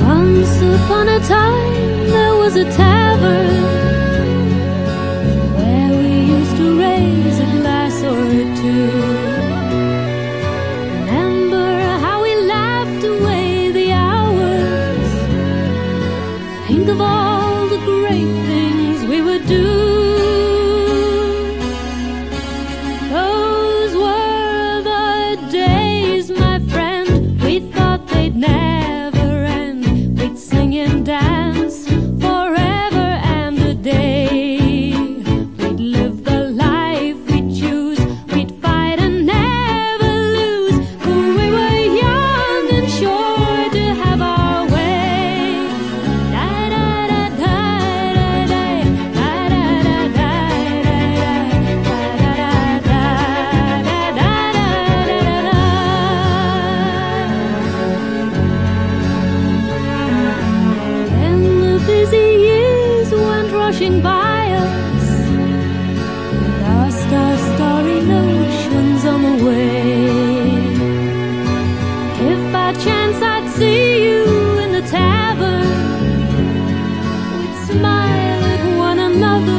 Once upon a time, there was a time. rushing by us, and our starry notions on the way. If by chance I'd see you in the tavern, we'd smile at one another.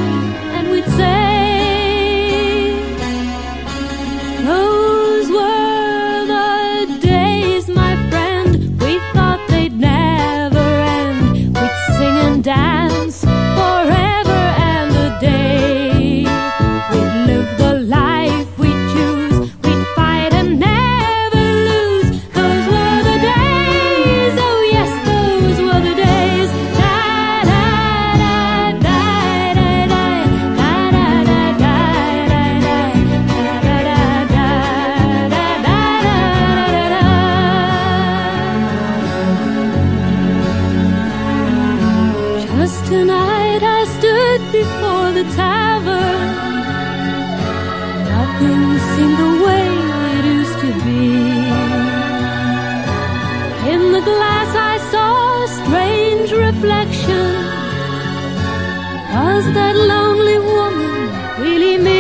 nothing seem the way it used to be. In the glass I saw a strange reflection. Was that lonely woman really me?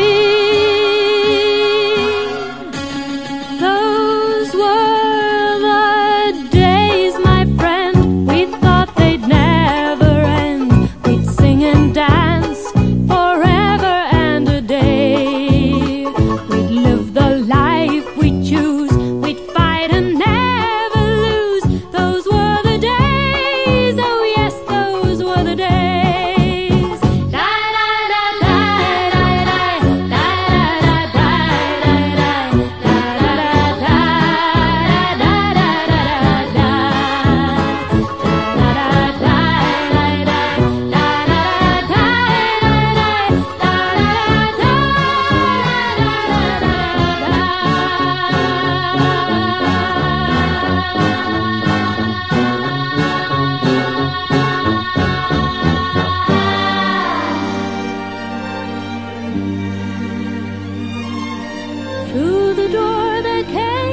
Through the door that came.